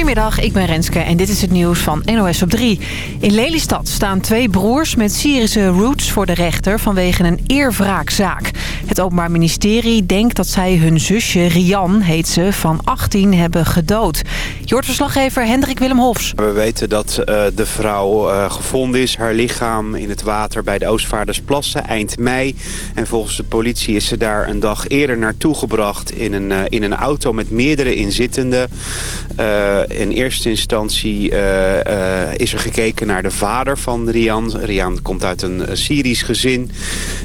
Goedemiddag, ik ben Renske en dit is het nieuws van NOS op 3. In Lelystad staan twee broers met Syrische roots voor de rechter vanwege een eerwraakzaak. Het Openbaar Ministerie denkt dat zij hun zusje, Rian heet ze, van 18 hebben gedood. Jordverslaggever Hendrik Willem Hofs. We weten dat uh, de vrouw uh, gevonden is, haar lichaam in het water bij de Oostvaardersplassen eind mei. En volgens de politie is ze daar een dag eerder naartoe gebracht in een, uh, in een auto met meerdere inzittenden. In eerste instantie is er gekeken naar de vader van Rian. Rian komt uit een Syrisch gezin.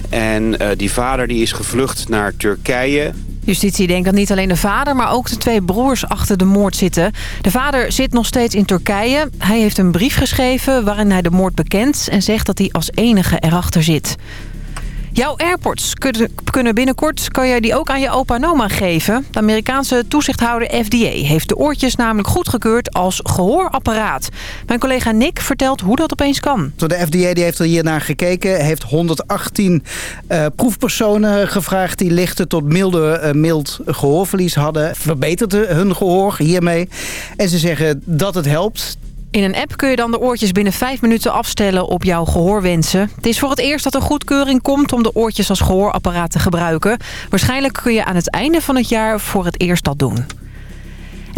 En die vader die is gevlucht naar Turkije. Justitie denkt dat niet alleen de vader, maar ook de twee broers achter de moord zitten. De vader zit nog steeds in Turkije. Hij heeft een brief geschreven waarin hij de moord bekent... en zegt dat hij als enige erachter zit. Jouw AirPods kunnen binnenkort, kan jij die ook aan je opa en oma geven. De Amerikaanse toezichthouder FDA heeft de oortjes namelijk goedgekeurd als gehoorapparaat. Mijn collega Nick vertelt hoe dat opeens kan. De FDA die heeft er hier naar gekeken, heeft 118 uh, proefpersonen gevraagd die lichte tot milde, uh, mild gehoorverlies hadden. Verbetert hun gehoor hiermee. En ze zeggen dat het helpt. In een app kun je dan de oortjes binnen 5 minuten afstellen op jouw gehoorwensen. Het is voor het eerst dat er goedkeuring komt om de oortjes als gehoorapparaat te gebruiken. Waarschijnlijk kun je aan het einde van het jaar voor het eerst dat doen.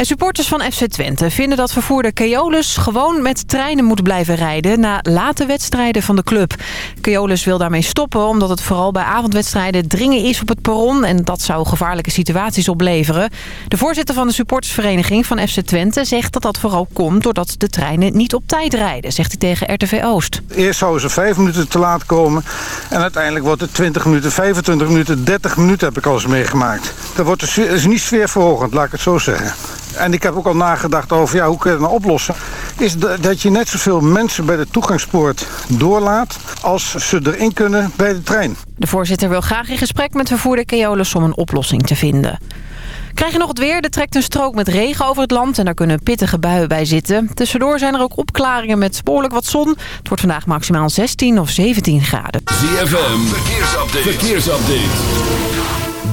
Supporters van FC Twente vinden dat vervoerder Keolis gewoon met treinen moet blijven rijden na late wedstrijden van de club. Keolis wil daarmee stoppen omdat het vooral bij avondwedstrijden dringen is op het perron en dat zou gevaarlijke situaties opleveren. De voorzitter van de supportersvereniging van FC Twente zegt dat dat vooral komt doordat de treinen niet op tijd rijden, zegt hij tegen RTV Oost. Eerst zouden ze vijf minuten te laat komen en uiteindelijk wordt het 20 minuten, 25 minuten, 30 minuten heb ik al eens meegemaakt. Dat wordt de, is niet sfeerverhogend, laat ik het zo zeggen en ik heb ook al nagedacht over ja, hoe kun je dat nou oplossen... is dat je net zoveel mensen bij de toegangspoort doorlaat... als ze erin kunnen bij de trein. De voorzitter wil graag in gesprek met vervoerder Keolis om een oplossing te vinden. Krijg je nog het weer? Er trekt een strook met regen over het land en daar kunnen pittige buien bij zitten. Tussendoor zijn er ook opklaringen met behoorlijk wat zon. Het wordt vandaag maximaal 16 of 17 graden. ZFM, verkeersupdate. verkeersupdate.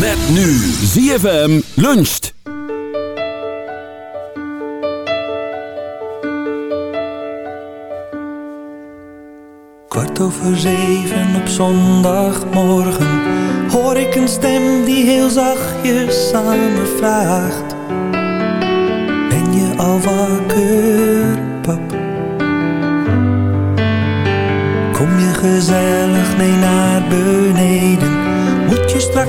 Met nu ZFM luncht. Kwart over zeven op zondagmorgen hoor ik een stem die heel zachtjes aan me vraagt. Ben je al wakker, pap? Kom je gezellig mee naar beneden?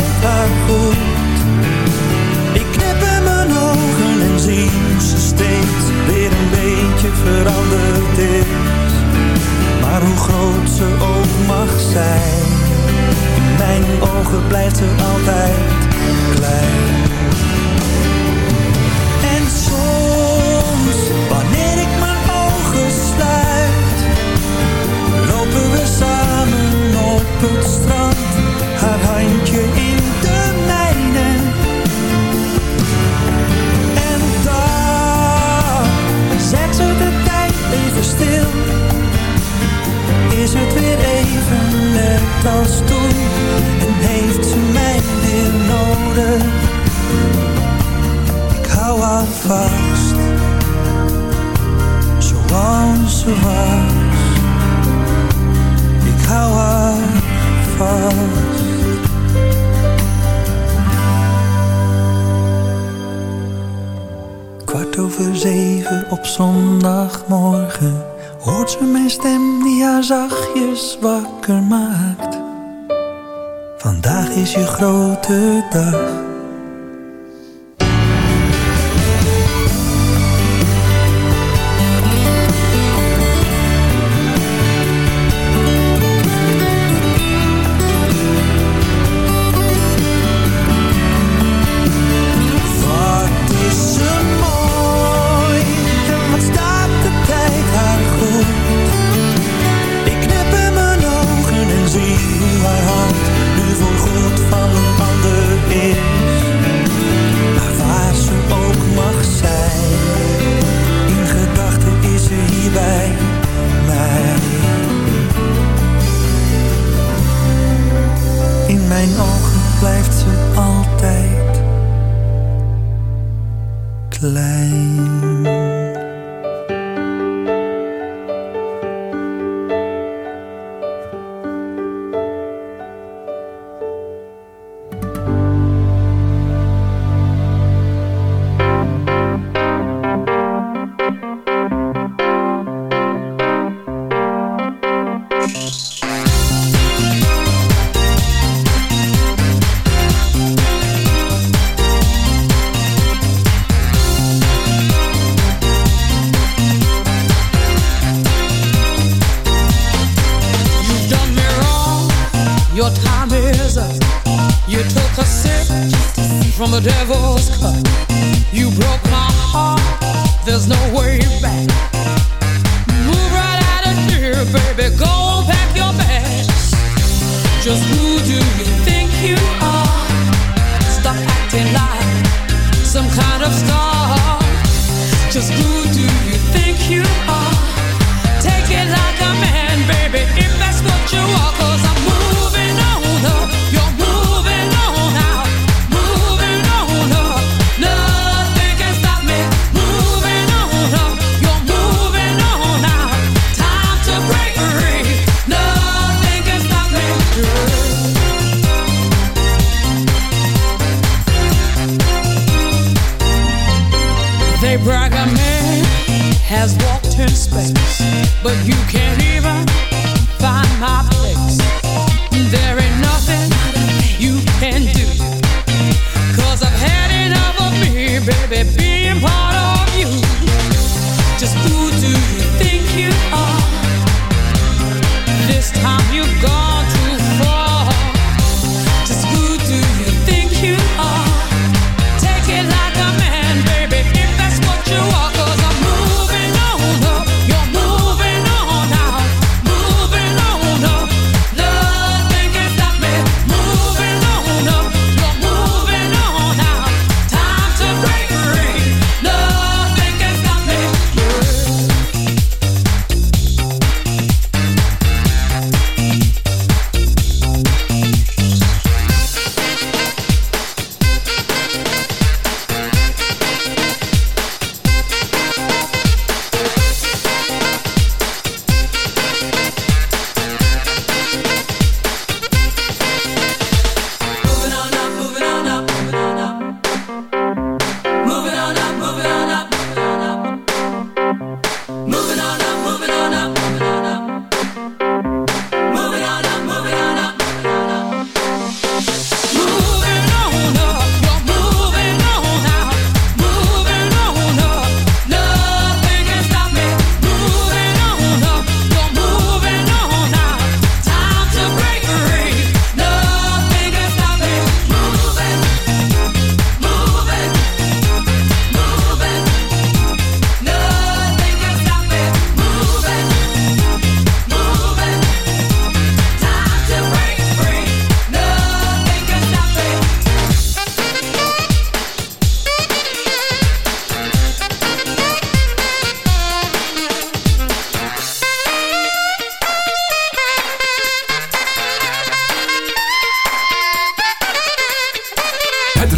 begrijp haar goed. Ik knip in mijn ogen en zie hoe ze steeds weer een beetje veranderd is. is je grote dag. klein.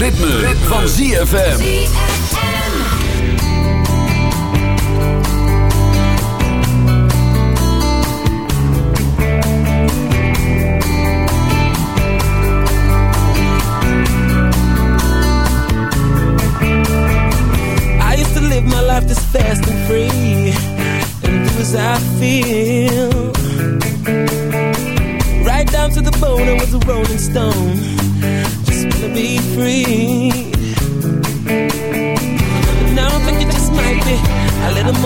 ritme, ritme. van ZFM. I used to live my life this fast and free And do as I feel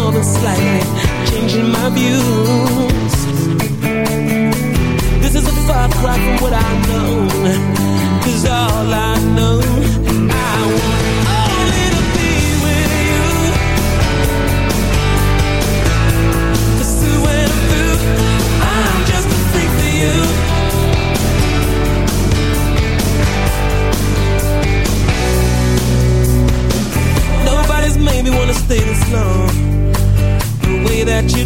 more than slightly changing my views. This is a far cry from what I know. promete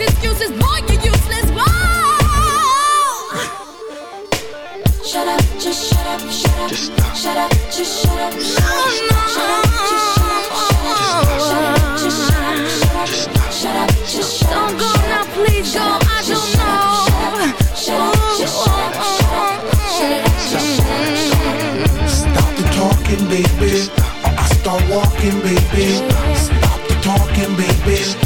excuses, boy, you're useless. Whoa! Shut up, just shut up, shut up. Just stop. Shut up, just shut up. Shut up, shut up, just shut up. Shut up, just shut up. Shut up, shut up, just shut up. Don't go now, please go. I don't know. Shut up, just shut up. Shut up, just shut up. Stop the talking, baby. Or I start walking, baby. Stop the talking, baby.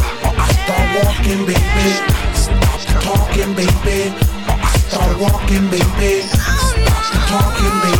Stop talking, baby. Start walking, baby. Stop talking, baby.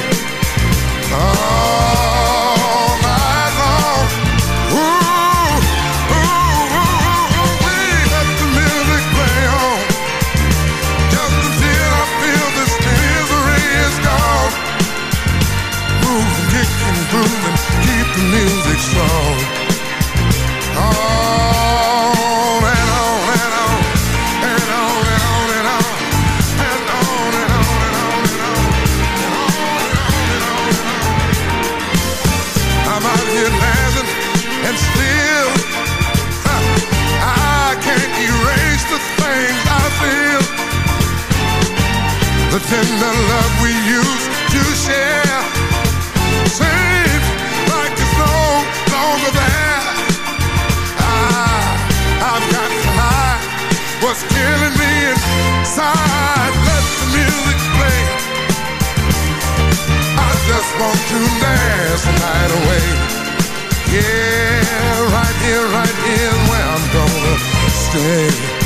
stay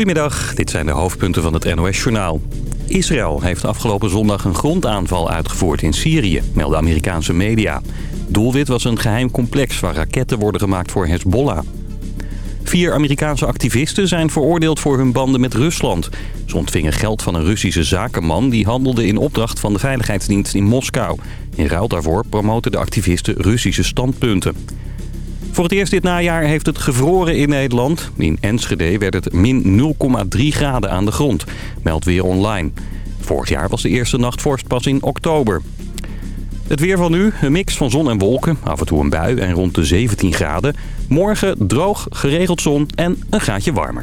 Goedemiddag, dit zijn de hoofdpunten van het NOS-journaal. Israël heeft afgelopen zondag een grondaanval uitgevoerd in Syrië, melden Amerikaanse media. Doelwit was een geheim complex waar raketten worden gemaakt voor Hezbollah. Vier Amerikaanse activisten zijn veroordeeld voor hun banden met Rusland. Ze ontvingen geld van een Russische zakenman die handelde in opdracht van de Veiligheidsdienst in Moskou. In ruil daarvoor promoten de activisten Russische standpunten. Voor het eerst dit najaar heeft het gevroren in Nederland. In Enschede werd het min 0,3 graden aan de grond, meldt weer online. Vorig jaar was de eerste nachtvorst pas in oktober. Het weer van nu, een mix van zon en wolken, af en toe een bui en rond de 17 graden. Morgen droog, geregeld zon en een graadje warmer.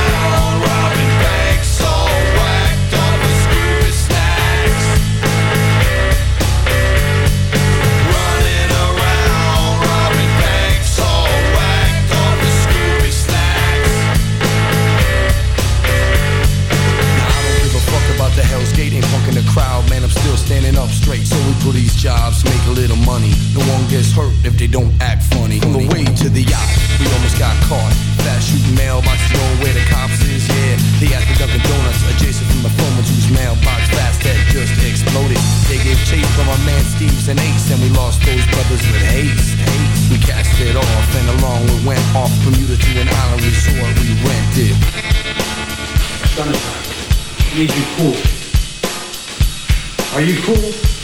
Standing up straight. So we pull these jobs, make a little money. No one gets hurt if they don't act funny. On the way to the yacht, we almost got caught. Fast shooting mailboxes, knowing where the cops is, yeah. They at the Dunkin' Donuts, adjacent from the phone whose mailbox fast that just exploded. They gave chase from our man Steve's and Ace, and we lost those brothers with haste. haste. We cast it off, and along we went off Bermuda to an island resort we rented. I need you cool. Are you cool?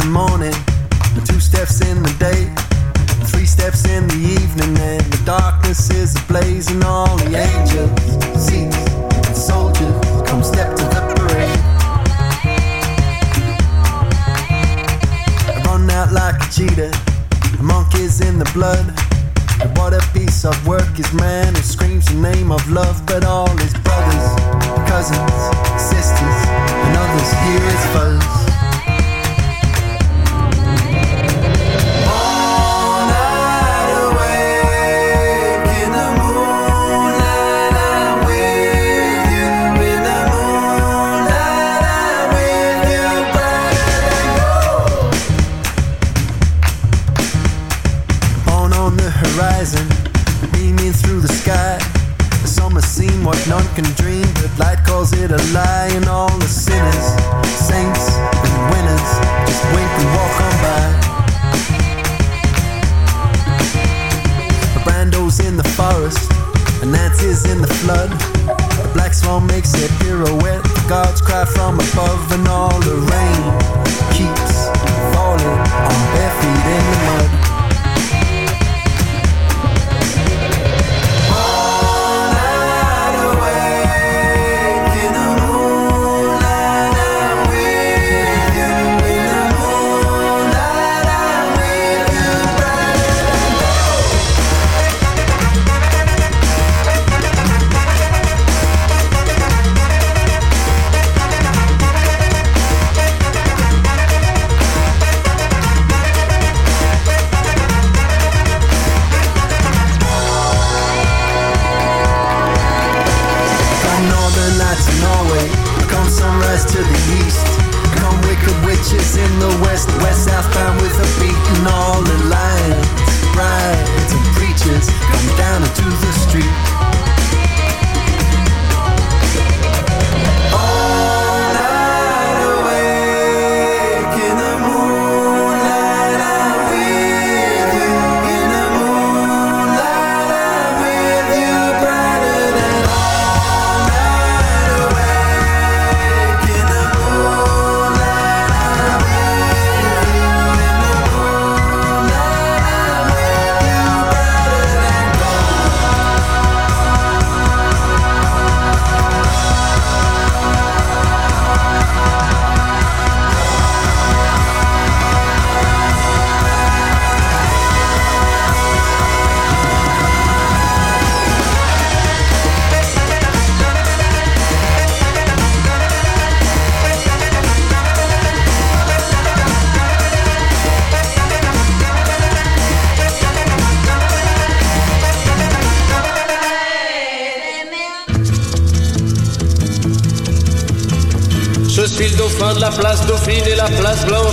The morning, two steps in the day, the three steps in the evening, and the darkness is ablaze, and all the angels, seats, and soldiers come step to the parade. I run out like a cheetah, a monkey's in the blood. And what a piece of work is man who screams the name of love, but all his brothers, cousins, sisters, and others hear his fuzz. In Norway, come sunrise to the east. Come wicked witches in the west, west southbound with a beat and all the lions, brides and preachers come down into the street.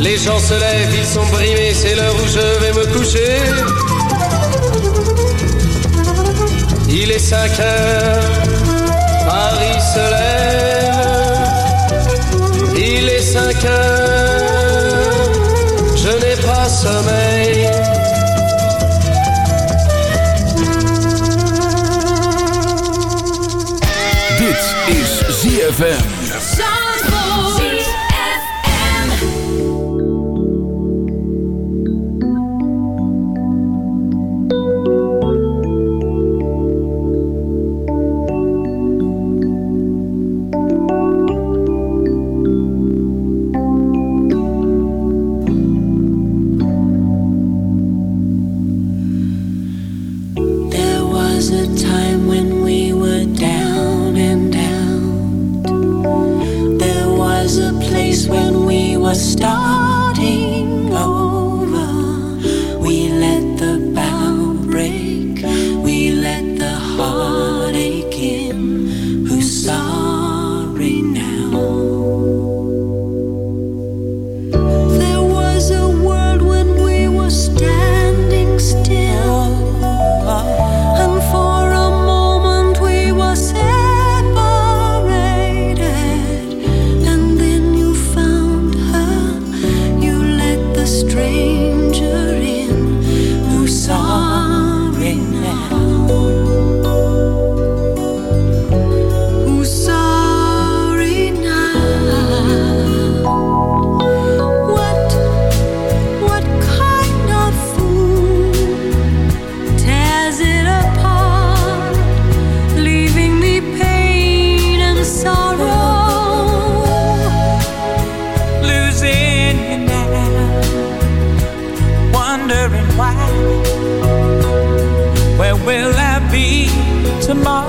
Les gens se lèvent, ils sont brimés, c'est l'heure où je vais me coucher. Il est 5 heures, to my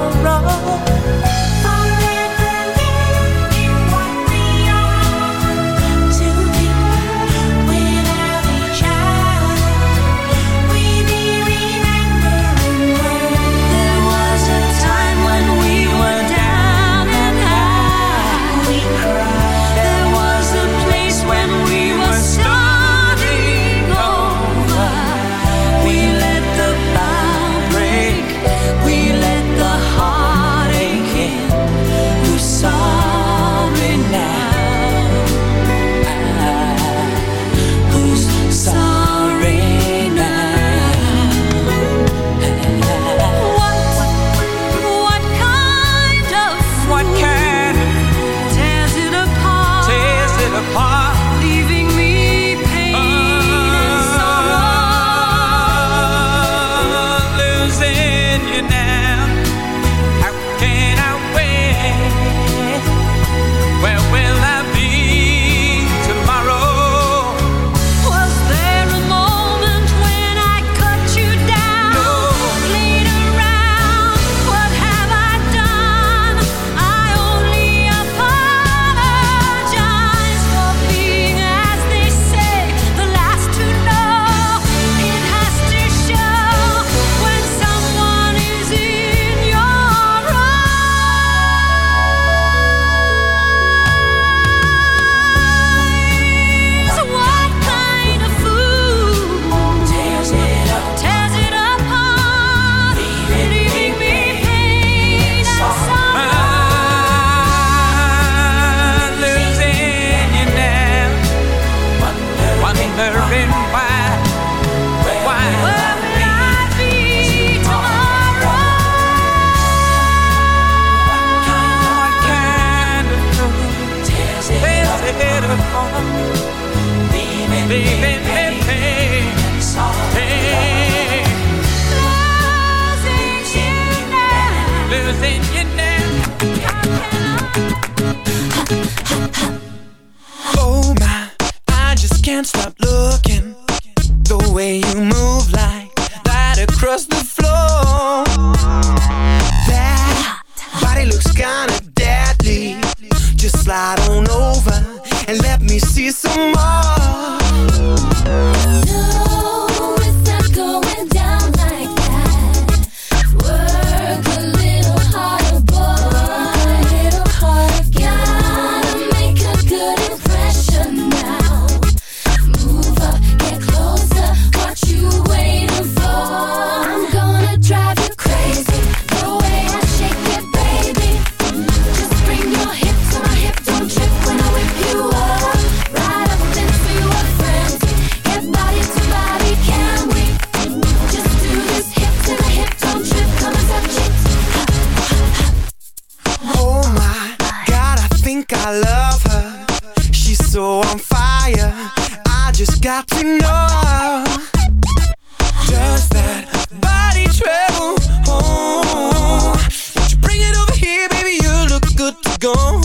gone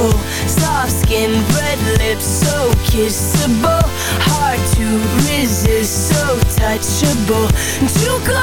cool. Soft skin, red lips, so kissable. Hard to resist, so touchable. Too close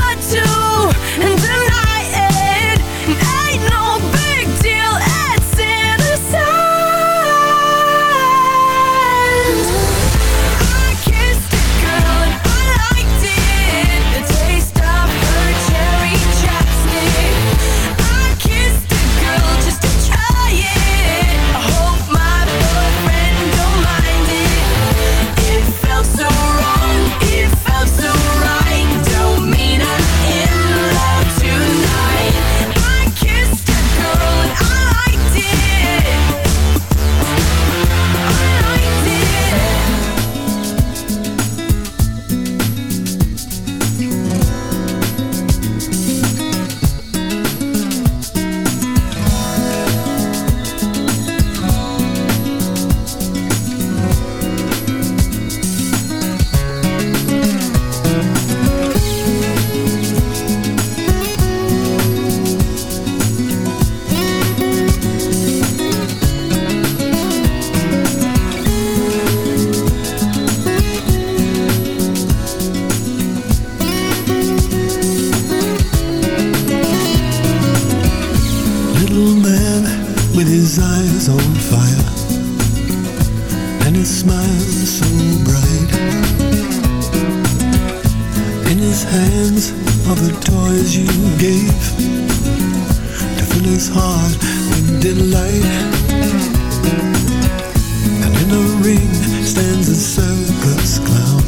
stands a circus clown,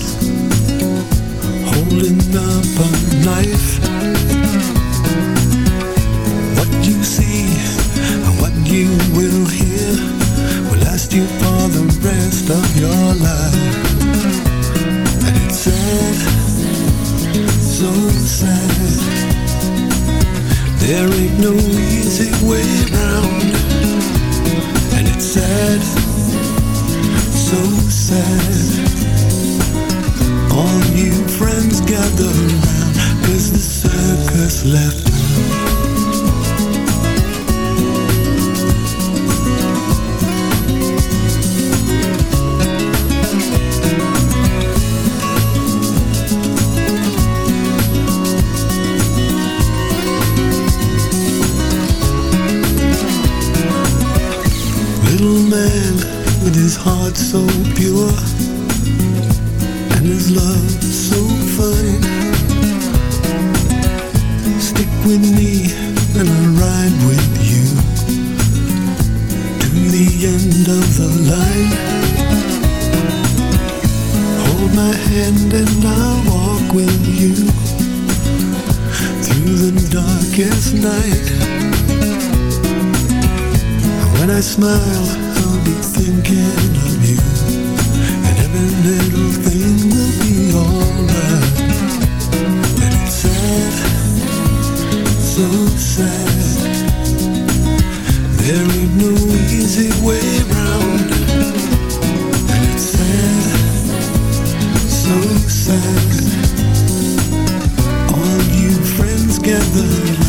holding up a knife. What you see and what you will hear will last you for the rest of your life. And it's sad, so sad. There ain't no easy way around. And it's sad so sad. All new friends gather around, cause the circus left. together.